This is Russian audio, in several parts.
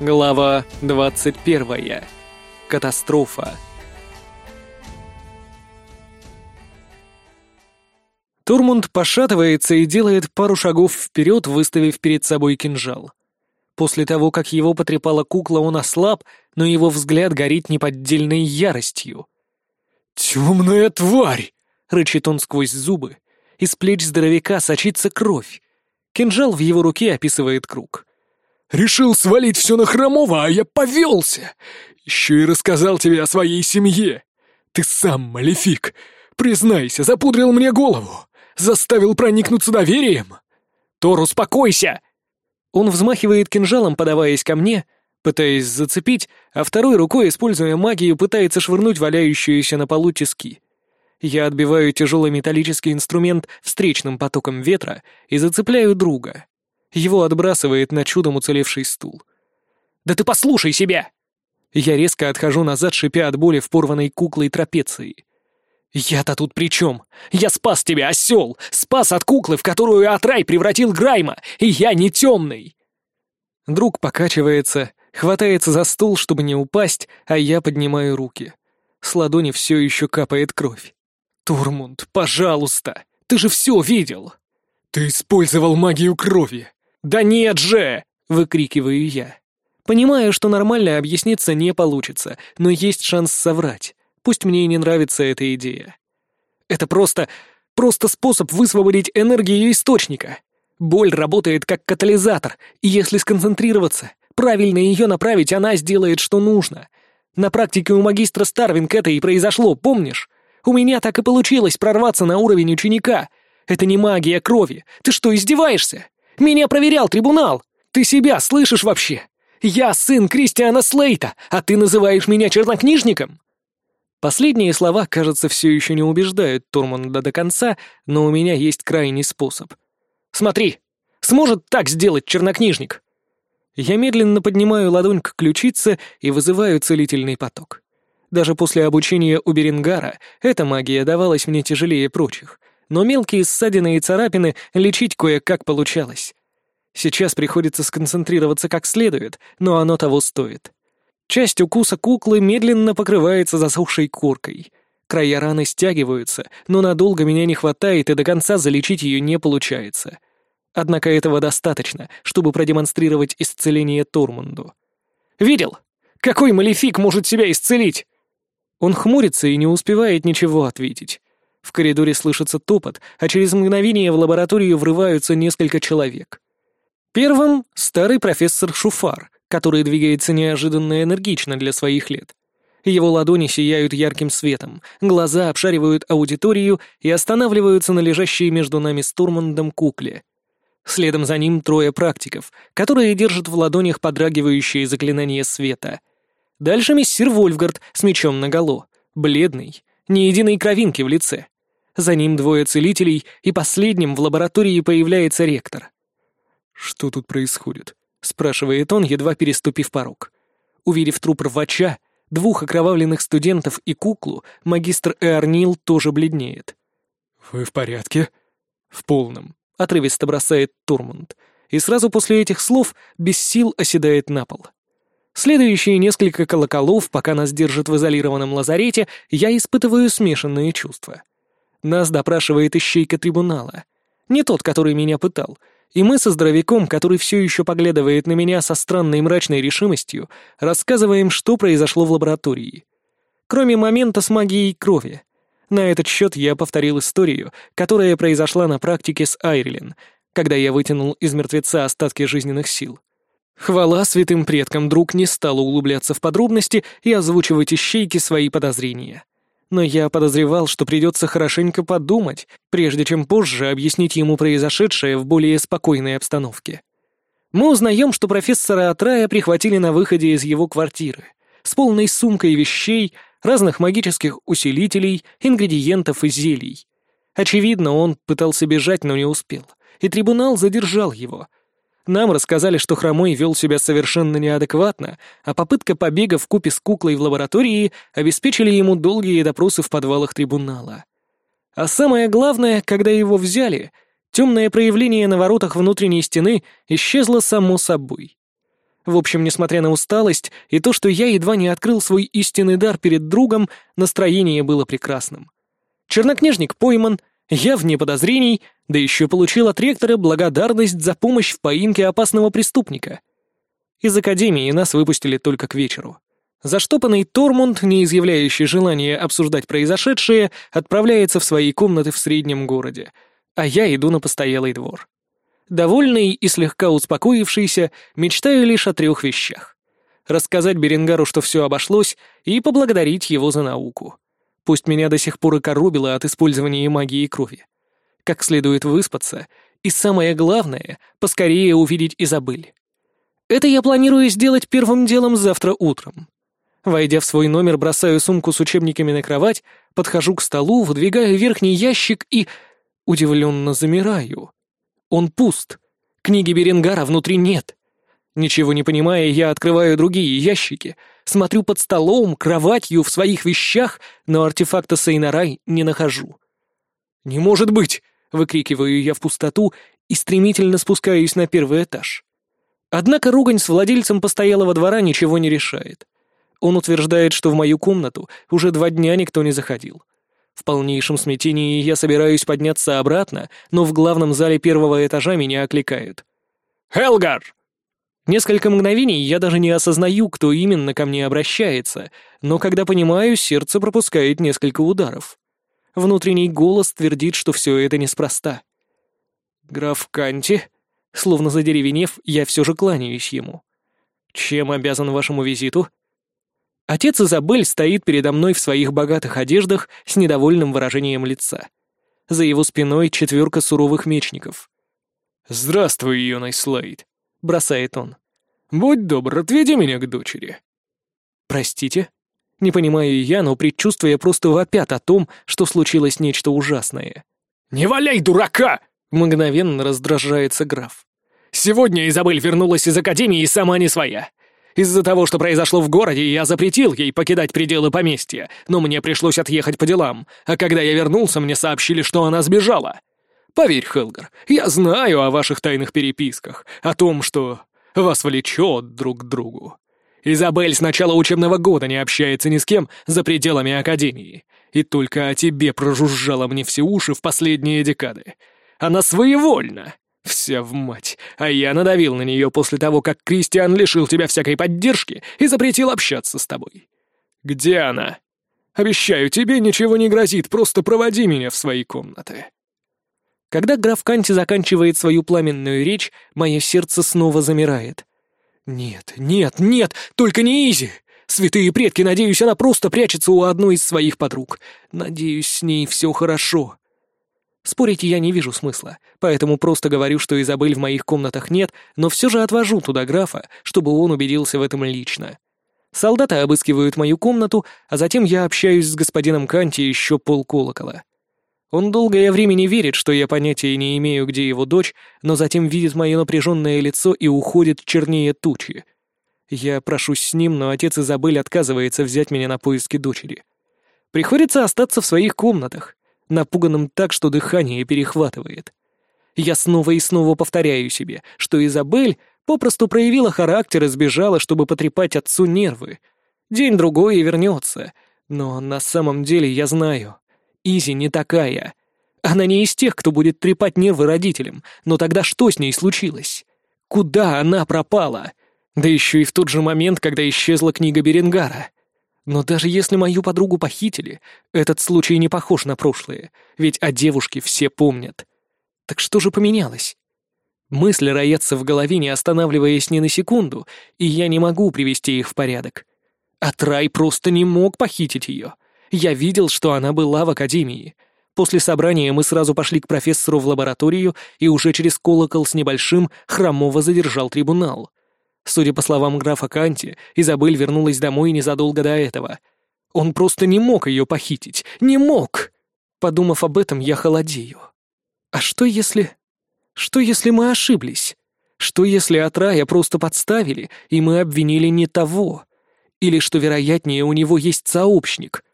Глава 21. Катастрофа. Турмунд пошатывается и делает пару шагов вперед, выставив перед собой кинжал. После того, как его потрепала кукла, он ослаб, но его взгляд горит неподдельной яростью. «Темная тварь!» — рычит он сквозь зубы. Из плеч здоровяка сочится кровь. Кинжал в его руке описывает круг. Решил свалить все на Хромова, а я повелся. Еще и рассказал тебе о своей семье. Ты сам, Малефик, признайся, запудрил мне голову. Заставил проникнуться доверием. Тор, успокойся! Он взмахивает кинжалом, подаваясь ко мне, пытаясь зацепить, а второй рукой, используя магию, пытается швырнуть валяющиеся на полу тиски. Я отбиваю тяжелый металлический инструмент встречным потоком ветра и зацепляю друга. Его отбрасывает на чудом уцелевший стул. «Да ты послушай себя!» Я резко отхожу назад, шипя от боли в порванной куклой трапеции. «Я-то тут при чем? Я спас тебя, осел! Спас от куклы, в которую Атрай превратил Грайма, и я не темный!» Друг покачивается, хватается за стул, чтобы не упасть, а я поднимаю руки. С ладони все еще капает кровь. «Турмунд, пожалуйста! Ты же все видел!» «Ты использовал магию крови! «Да нет же!» — выкрикиваю я. Понимаю, что нормально объясниться не получится, но есть шанс соврать. Пусть мне и не нравится эта идея. Это просто... просто способ высвободить энергию источника. Боль работает как катализатор, и если сконцентрироваться, правильно ее направить, она сделает, что нужно. На практике у магистра Старвинг это и произошло, помнишь? У меня так и получилось прорваться на уровень ученика. Это не магия крови. Ты что, издеваешься? Меня проверял трибунал! Ты себя слышишь вообще? Я сын Кристиана Слейта, а ты называешь меня чернокнижником?» Последние слова, кажется, все еще не убеждают Турманда до конца, но у меня есть крайний способ. «Смотри! Сможет так сделать чернокнижник!» Я медленно поднимаю ладонь к ключице и вызываю целительный поток. Даже после обучения у Берингара эта магия давалась мне тяжелее прочих — но мелкие ссадины и царапины лечить кое-как получалось. Сейчас приходится сконцентрироваться как следует, но оно того стоит. Часть укуса куклы медленно покрывается засохшей коркой. Края раны стягиваются, но надолго меня не хватает, и до конца залечить ее не получается. Однако этого достаточно, чтобы продемонстрировать исцеление Тормунду. «Видел? Какой малефик может себя исцелить?» Он хмурится и не успевает ничего ответить. В коридоре слышится топот, а через мгновение в лабораторию врываются несколько человек. Первым — старый профессор Шуфар, который двигается неожиданно энергично для своих лет. Его ладони сияют ярким светом, глаза обшаривают аудиторию и останавливаются на лежащей между нами с Турмандом кукле. Следом за ним трое практиков, которые держат в ладонях подрагивающие заклинания света. Дальше мессир Вольфгард с мечом наголо, бледный, ни единой кровинки в лице. За ним двое целителей, и последним в лаборатории появляется ректор. «Что тут происходит?» — спрашивает он, едва переступив порог. Увидев труп рвача, двух окровавленных студентов и куклу, магистр Эарнил тоже бледнеет. «Вы в порядке?» «В полном», — отрывисто бросает Турмунд, и сразу после этих слов без сил оседает на пол. Следующие несколько колоколов, пока нас держат в изолированном лазарете, я испытываю смешанные чувства — нас допрашивает ищейка трибунала. Не тот, который меня пытал. И мы со здоровяком, который все еще поглядывает на меня со странной мрачной решимостью, рассказываем, что произошло в лаборатории. Кроме момента с магией крови. На этот счет я повторил историю, которая произошла на практике с Айрилен, когда я вытянул из мертвеца остатки жизненных сил. Хвала святым предкам, друг не стал углубляться в подробности и озвучивать ищейки свои подозрения но я подозревал, что придется хорошенько подумать, прежде чем позже объяснить ему произошедшее в более спокойной обстановке. Мы узнаем, что профессора Атрая прихватили на выходе из его квартиры, с полной сумкой вещей, разных магических усилителей, ингредиентов и зелий. Очевидно, он пытался бежать, но не успел, и трибунал задержал его — нам рассказали, что Хромой вел себя совершенно неадекватно, а попытка побега в купе с куклой в лаборатории обеспечили ему долгие допросы в подвалах трибунала. А самое главное, когда его взяли, темное проявление на воротах внутренней стены исчезло само собой. В общем, несмотря на усталость и то, что я едва не открыл свой истинный дар перед другом, настроение было прекрасным. Чернокнижник пойман, я вне подозрений, да еще получил от ректора благодарность за помощь в поимке опасного преступника. Из академии нас выпустили только к вечеру. Заштопанный Тормунд, не изъявляющий желания обсуждать произошедшее, отправляется в свои комнаты в среднем городе, а я иду на постоялый двор. Довольный и слегка успокоившийся, мечтаю лишь о трех вещах. Рассказать Беренгару, что все обошлось, и поблагодарить его за науку. Пусть меня до сих пор и коробило от использования магии крови. Как следует выспаться, и самое главное, поскорее увидеть Изабель. Это я планирую сделать первым делом завтра утром. Войдя в свой номер, бросаю сумку с учебниками на кровать, подхожу к столу, выдвигаю верхний ящик и... удивленно замираю. Он пуст. Книги Беренгара внутри нет. Ничего не понимая, я открываю другие ящики, смотрю под столом, кроватью, в своих вещах, но артефакта Сейнарай не нахожу. «Не может быть!» — выкрикиваю я в пустоту и стремительно спускаюсь на первый этаж. Однако ругань с владельцем постоялого двора ничего не решает. Он утверждает, что в мою комнату уже два дня никто не заходил. В полнейшем смятении я собираюсь подняться обратно, но в главном зале первого этажа меня окликают. «Хелгар!» Несколько мгновений я даже не осознаю, кто именно ко мне обращается, но когда понимаю, сердце пропускает несколько ударов. Внутренний голос твердит, что все это неспроста. «Граф Канти?» Словно задеревенев, я все же кланяюсь ему. «Чем обязан вашему визиту?» Отец Изабель стоит передо мной в своих богатых одеждах с недовольным выражением лица. За его спиной четверка суровых мечников. «Здравствуй, юный Слейд», бросает он. «Будь добр, отведи меня к дочери». «Простите?» Не понимаю я, но предчувствия просто вопят о том, что случилось нечто ужасное. «Не валяй, дурака!» — мгновенно раздражается граф. «Сегодня Изабель вернулась из Академии и сама не своя. Из-за того, что произошло в городе, я запретил ей покидать пределы поместья, но мне пришлось отъехать по делам, а когда я вернулся, мне сообщили, что она сбежала. Поверь, Хелгар, я знаю о ваших тайных переписках, о том, что вас влечет друг к другу. Изабель с начала учебного года не общается ни с кем за пределами Академии, и только о тебе прожужжала мне все уши в последние декады. Она своевольна, вся в мать, а я надавил на нее после того, как Кристиан лишил тебя всякой поддержки и запретил общаться с тобой. Где она? Обещаю, тебе ничего не грозит, просто проводи меня в свои комнаты. Когда граф Канти заканчивает свою пламенную речь, мое сердце снова замирает. «Нет, нет, нет, только не Изи! Святые предки, надеюсь, она просто прячется у одной из своих подруг. Надеюсь, с ней все хорошо». Спорить я не вижу смысла, поэтому просто говорю, что Изабель в моих комнатах нет, но все же отвожу туда графа, чтобы он убедился в этом лично. Солдаты обыскивают мою комнату, а затем я общаюсь с господином Канти еще полколокола. Он долгое время не верит, что я понятия не имею, где его дочь, но затем видит мое напряженное лицо и уходит чернее тучи. Я прошусь с ним, но отец Изабель отказывается взять меня на поиски дочери. Приходится остаться в своих комнатах, напуганным так, что дыхание перехватывает. Я снова и снова повторяю себе, что Изабель попросту проявила характер и сбежала, чтобы потрепать отцу нервы. День-другой и вернется. Но на самом деле я знаю, Изи не такая. Она не из тех, кто будет трепать нервы родителям, но тогда что с ней случилось? Куда она пропала? Да еще и в тот же момент, когда исчезла книга Беренгара. Но даже если мою подругу похитили, этот случай не похож на прошлое, ведь о девушке все помнят. Так что же поменялось? Мысли роятся в голове, не останавливаясь ни на секунду, и я не могу привести их в порядок. А Трай просто не мог похитить ее. Я видел, что она была в академии. После собрания мы сразу пошли к профессору в лабораторию, и уже через колокол с небольшим Хромова задержал трибунал. Судя по словам графа Канти, Изабель вернулась домой незадолго до этого. Он просто не мог ее похитить. Не мог! Подумав об этом, я холодею. А что если... Что если мы ошиблись? Что если от рая просто подставили, и мы обвинили не того? Или, что вероятнее, у него есть сообщник —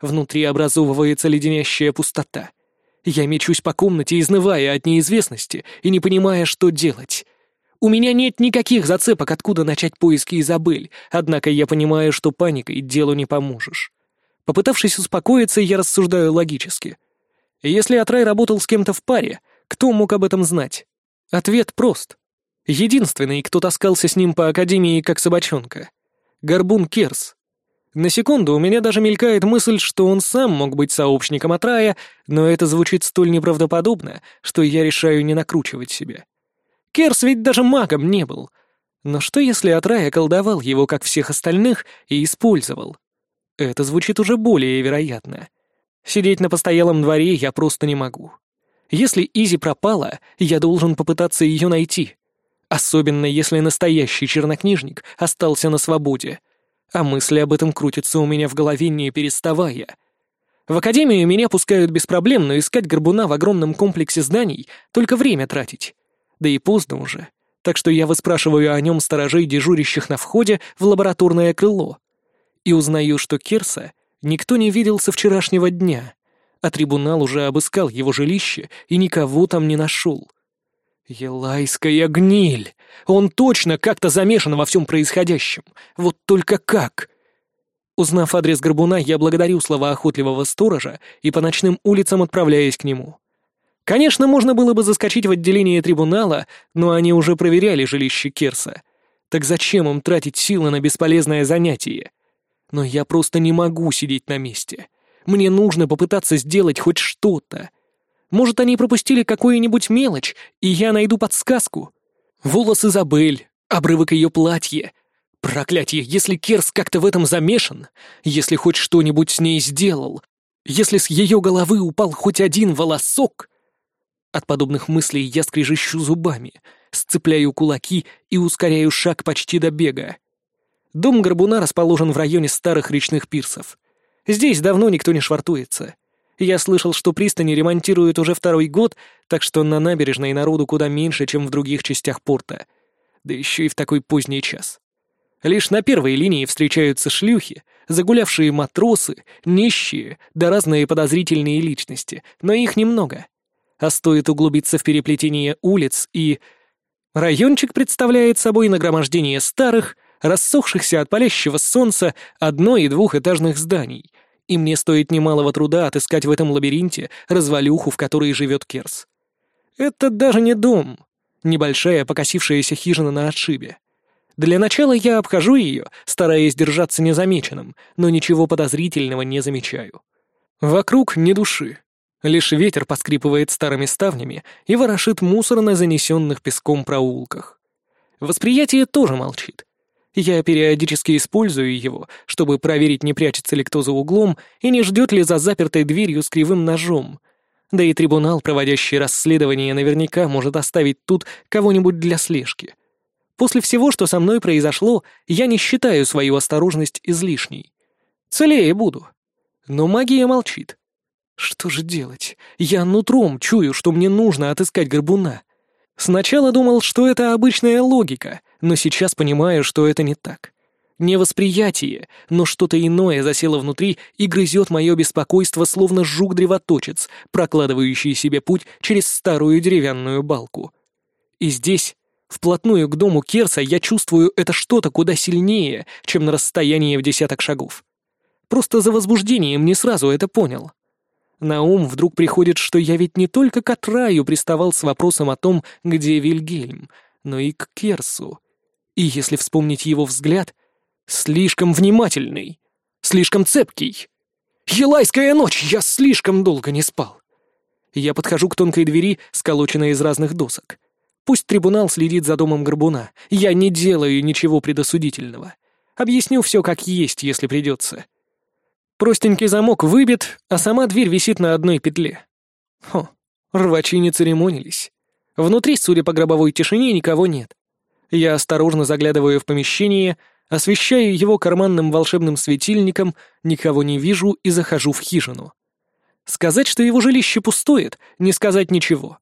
Внутри образовывается леденящая пустота. Я мечусь по комнате, изнывая от неизвестности и не понимая, что делать. У меня нет никаких зацепок, откуда начать поиски Изабель, однако я понимаю, что паникой делу не поможешь. Попытавшись успокоиться, я рассуждаю логически. Если Атрай работал с кем-то в паре, кто мог об этом знать? Ответ прост. Единственный, кто таскался с ним по Академии как собачонка. Горбун Керс. На секунду у меня даже мелькает мысль, что он сам мог быть сообщником Атрая, но это звучит столь неправдоподобно, что я решаю не накручивать себя. Керс ведь даже магом не был. Но что если Атрая колдовал его, как всех остальных, и использовал? Это звучит уже более вероятно. Сидеть на постоялом дворе я просто не могу. Если Изи пропала, я должен попытаться ее найти. Особенно если настоящий чернокнижник остался на свободе. А мысли об этом крутятся у меня в голове не переставая. В академию меня пускают без проблем, но искать горбуна в огромном комплексе зданий — только время тратить. Да и поздно уже. Так что я выспрашиваю о нем сторожей, дежурящих на входе в лабораторное крыло. И узнаю, что Керса никто не видел со вчерашнего дня, а трибунал уже обыскал его жилище и никого там не нашел. Елайская гниль! Он точно как-то замешан во всем происходящем. Вот только как? Узнав адрес Горбуна, я благодарю слова охотливого сторожа и по ночным улицам отправляюсь к нему. Конечно, можно было бы заскочить в отделение трибунала, но они уже проверяли жилище Керса. Так зачем им тратить силы на бесполезное занятие? Но я просто не могу сидеть на месте. Мне нужно попытаться сделать хоть что-то. Может, они пропустили какую-нибудь мелочь, и я найду подсказку. Волос Изабель, обрывок ее платья. Проклятье, если Керс как-то в этом замешан, если хоть что-нибудь с ней сделал, если с ее головы упал хоть один волосок... От подобных мыслей я скрежещу зубами, сцепляю кулаки и ускоряю шаг почти до бега. Дом Горбуна расположен в районе старых речных пирсов. Здесь давно никто не швартуется. Я слышал, что пристани ремонтируют уже второй год, так что на набережной народу куда меньше, чем в других частях порта. Да еще и в такой поздний час. Лишь на первой линии встречаются шлюхи, загулявшие матросы, нищие, да разные подозрительные личности, но их немного. А стоит углубиться в переплетение улиц и... Райончик представляет собой нагромождение старых, рассохшихся от палящего солнца одно- и двухэтажных зданий, и мне стоит немалого труда отыскать в этом лабиринте развалюху, в которой живет Керс. Это даже не дом. Небольшая покосившаяся хижина на отшибе. Для начала я обхожу ее, стараясь держаться незамеченным, но ничего подозрительного не замечаю. Вокруг ни души. Лишь ветер поскрипывает старыми ставнями и ворошит мусор на занесенных песком проулках. Восприятие тоже молчит. Я периодически использую его, чтобы проверить, не прячется ли кто за углом и не ждет ли за запертой дверью с кривым ножом. Да и трибунал, проводящий расследование, наверняка может оставить тут кого-нибудь для слежки. После всего, что со мной произошло, я не считаю свою осторожность излишней. Целее буду. Но магия молчит. Что же делать? Я нутром чую, что мне нужно отыскать горбуна. Сначала думал, что это обычная логика, но сейчас понимаю, что это не так. Не восприятие, но что-то иное засело внутри и грызет мое беспокойство, словно жук-древоточец, прокладывающий себе путь через старую деревянную балку. И здесь, вплотную к дому Керса, я чувствую это что-то куда сильнее, чем на расстоянии в десяток шагов. Просто за возбуждением не сразу это понял. На ум вдруг приходит, что я ведь не только к Атраю приставал с вопросом о том, где Вильгельм, но и к Керсу. И если вспомнить его взгляд, слишком внимательный, слишком цепкий. Елайская ночь, я слишком долго не спал. Я подхожу к тонкой двери, сколоченной из разных досок. Пусть трибунал следит за домом Горбуна. Я не делаю ничего предосудительного. Объясню все как есть, если придется. Простенький замок выбит, а сама дверь висит на одной петле. Хо, рвачи не церемонились. Внутри, судя по гробовой тишине, никого нет. Я осторожно заглядываю в помещение, освещаю его карманным волшебным светильником, никого не вижу и захожу в хижину. Сказать, что его жилище пустует, не сказать ничего.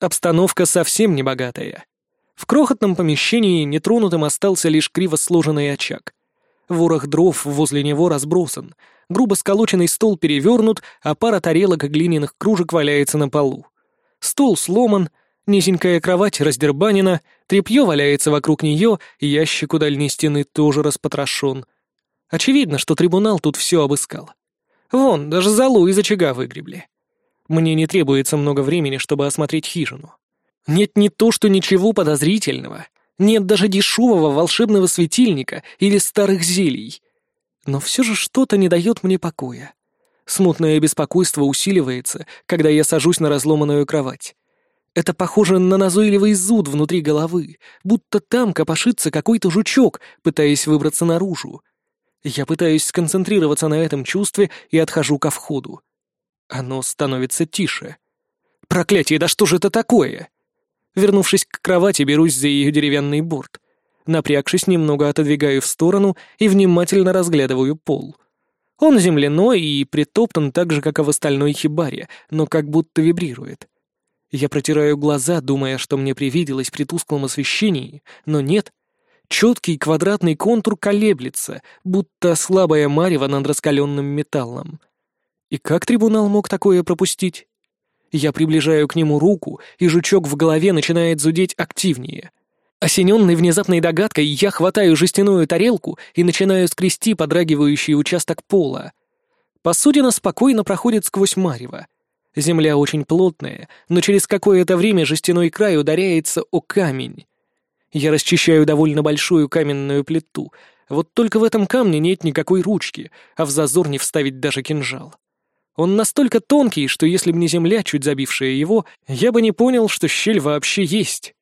Обстановка совсем не богатая. В крохотном помещении нетронутым остался лишь криво сложенный очаг. Ворох дров возле него разбросан, грубо сколоченный стол перевернут, а пара тарелок и глиняных кружек валяется на полу. Стол сломан, Низенькая кровать раздербанена, тряпье валяется вокруг нее, ящик у дальней стены тоже распотрошен. Очевидно, что трибунал тут все обыскал. Вон, даже залу из очага выгребли. Мне не требуется много времени, чтобы осмотреть хижину. Нет не то, что ничего подозрительного. Нет даже дешевого волшебного светильника или старых зелий. Но все же что-то не дает мне покоя. Смутное беспокойство усиливается, когда я сажусь на разломанную кровать. Это похоже на назойливый зуд внутри головы, будто там копошится какой-то жучок, пытаясь выбраться наружу. Я пытаюсь сконцентрироваться на этом чувстве и отхожу ко входу. Оно становится тише. Проклятие, да что же это такое? Вернувшись к кровати, берусь за ее деревянный борт. Напрягшись, немного отодвигаю в сторону и внимательно разглядываю пол. Он земляной и притоптан так же, как и в остальной хибаре, но как будто вибрирует. Я протираю глаза, думая, что мне привиделось при тусклом освещении, но нет. Четкий квадратный контур колеблется, будто слабая марево над раскаленным металлом. И как трибунал мог такое пропустить? Я приближаю к нему руку, и жучок в голове начинает зудеть активнее. Осененный внезапной догадкой, я хватаю жестяную тарелку и начинаю скрести подрагивающий участок пола. Посудина спокойно проходит сквозь марево. Земля очень плотная, но через какое-то время жестяной край ударяется о камень. Я расчищаю довольно большую каменную плиту, вот только в этом камне нет никакой ручки, а в зазор не вставить даже кинжал. Он настолько тонкий, что если бы не земля, чуть забившая его, я бы не понял, что щель вообще есть.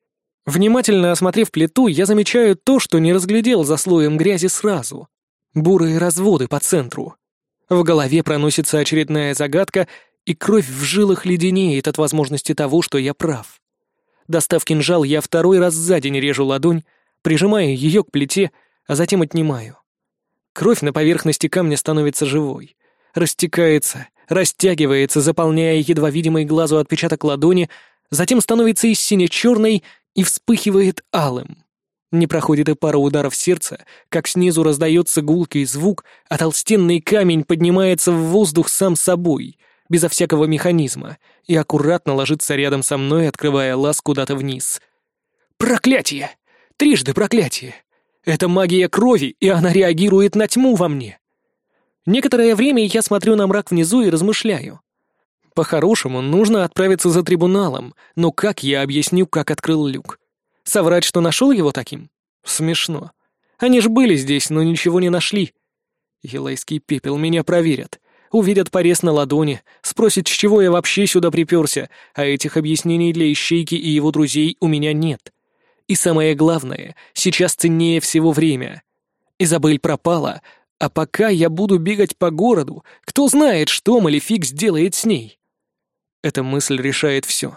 Внимательно осмотрев плиту, я замечаю то, что не разглядел за слоем грязи сразу. Бурые разводы по центру. В голове проносится очередная загадка, и кровь в жилах леденеет от возможности того, что я прав. Достав кинжал, я второй раз за день режу ладонь, прижимаю ее к плите, а затем отнимаю. Кровь на поверхности камня становится живой. Растекается, растягивается, заполняя едва видимый глазу отпечаток ладони, затем становится и сине-черной и вспыхивает алым. Не проходит и пара ударов сердца, как снизу раздается гулкий звук, а толстенный камень поднимается в воздух сам собой, безо всякого механизма, и аккуратно ложится рядом со мной, открывая лаз куда-то вниз. Проклятие! Трижды проклятие! Это магия крови, и она реагирует на тьму во мне. Некоторое время я смотрю на мрак внизу и размышляю. По-хорошему, нужно отправиться за трибуналом, но как я объясню, как открыл люк? Соврать, что нашел его таким? Смешно. Они ж были здесь, но ничего не нашли. Елайский пепел меня проверят. Увидят порез на ладони, спросят, с чего я вообще сюда приперся, а этих объяснений для Ищейки и его друзей у меня нет. И самое главное, сейчас ценнее всего время. Изабель пропала, а пока я буду бегать по городу, кто знает, что Малефик сделает с ней. Эта мысль решает все.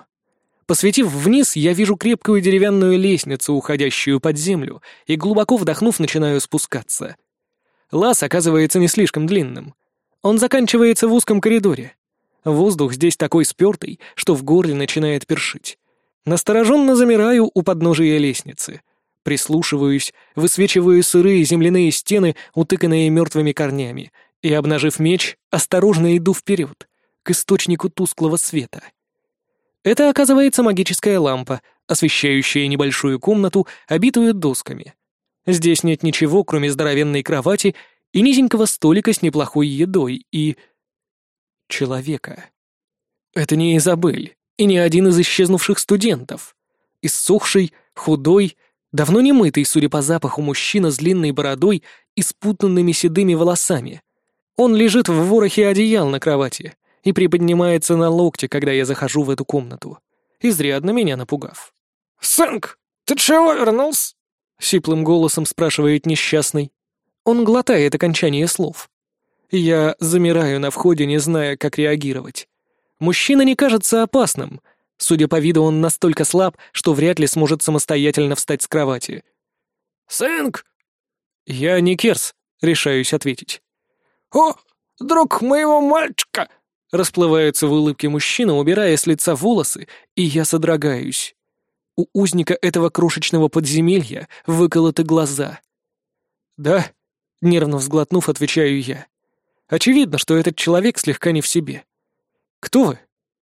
Посветив вниз, я вижу крепкую деревянную лестницу, уходящую под землю, и глубоко вдохнув, начинаю спускаться. Лаз оказывается не слишком длинным. Он заканчивается в узком коридоре. Воздух здесь такой спёртый, что в горле начинает першить. Настороженно замираю у подножия лестницы. Прислушиваюсь, высвечиваю сырые земляные стены, утыканные мертвыми корнями, и, обнажив меч, осторожно иду вперед к источнику тусклого света. Это оказывается магическая лампа, освещающая небольшую комнату, обитую досками. Здесь нет ничего, кроме здоровенной кровати и низенького столика с неплохой едой и... человека. Это не Изабель и не один из исчезнувших студентов. Иссохший, худой, давно не мытый, судя по запаху, мужчина с длинной бородой и спутанными седыми волосами. Он лежит в ворохе одеял на кровати, и приподнимается на локте, когда я захожу в эту комнату, изрядно меня напугав. «Сынк, ты чего вернулся?» — сиплым голосом спрашивает несчастный. Он глотает окончание слов. Я замираю на входе, не зная, как реагировать. Мужчина не кажется опасным. Судя по виду, он настолько слаб, что вряд ли сможет самостоятельно встать с кровати. «Сынк!» «Я не Керс», — решаюсь ответить. «О, друг моего мальчика!» Расплывается в улыбке мужчина, убирая с лица волосы, и я содрогаюсь. У узника этого крошечного подземелья выколоты глаза. «Да», — нервно взглотнув, отвечаю я. «Очевидно, что этот человек слегка не в себе. Кто вы?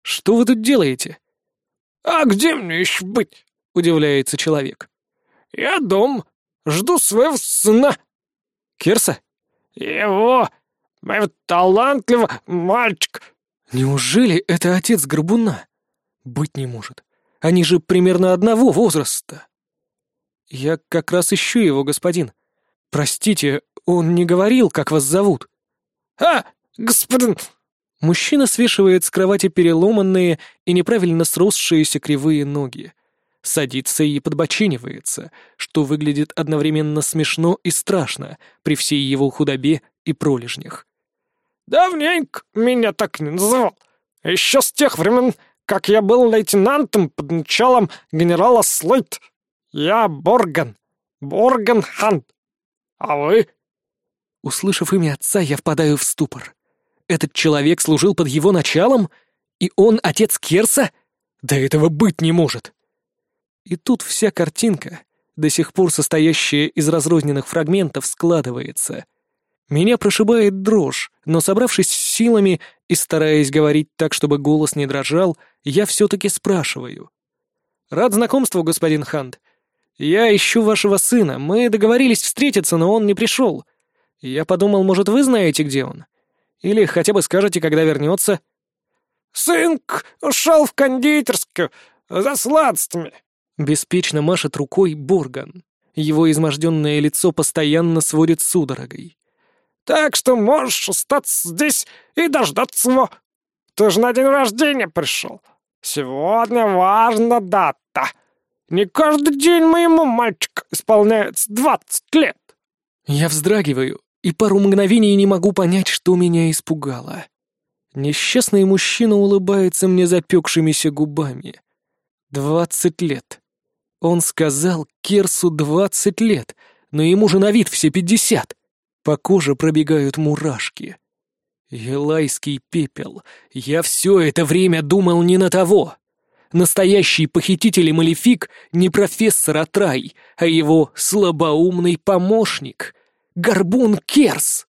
Что вы тут делаете?» «А где мне еще быть?» — удивляется человек. «Я дом. Жду своего сына». «Керса?» «Его! Моего талантливого мальчика!» «Неужели это отец Горбуна?» «Быть не может. Они же примерно одного возраста». «Я как раз ищу его, господин. Простите, он не говорил, как вас зовут». «А, господин...» Мужчина свешивает с кровати переломанные и неправильно сросшиеся кривые ноги. Садится и подбоченивается, что выглядит одновременно смешно и страшно при всей его худобе и пролежнях. «Давненько меня так не называл. Еще с тех времен, как я был лейтенантом под началом генерала Слойт. Я Борган. Борган Хант. А вы?» Услышав имя отца, я впадаю в ступор. Этот человек служил под его началом? И он отец Керса? Да этого быть не может. И тут вся картинка, до сих пор состоящая из разрозненных фрагментов, складывается. Меня прошибает дрожь, но, собравшись с силами и стараясь говорить так, чтобы голос не дрожал, я все-таки спрашиваю. «Рад знакомству, господин Хант. Я ищу вашего сына. Мы договорились встретиться, но он не пришел. Я подумал, может, вы знаете, где он? Или хотя бы скажете, когда вернется?» «Сынк ушел в кондитерскую за сладостями», — беспечно машет рукой Борган. Его изможденное лицо постоянно сводит судорогой. «Так что можешь остаться здесь и дождаться его. Ты же на день рождения пришел. Сегодня важна дата. Не каждый день моему мальчику исполняется двадцать лет». Я вздрагиваю и пару мгновений не могу понять, что меня испугало. Несчастный мужчина улыбается мне запекшимися губами. Двадцать лет. Он сказал Керсу двадцать лет, но ему же на вид все пятьдесят. По коже пробегают мурашки. Елайский пепел. Я все это время думал не на того. Настоящий похититель и малефик не профессор Атрай, а его слабоумный помощник — Горбун Керс.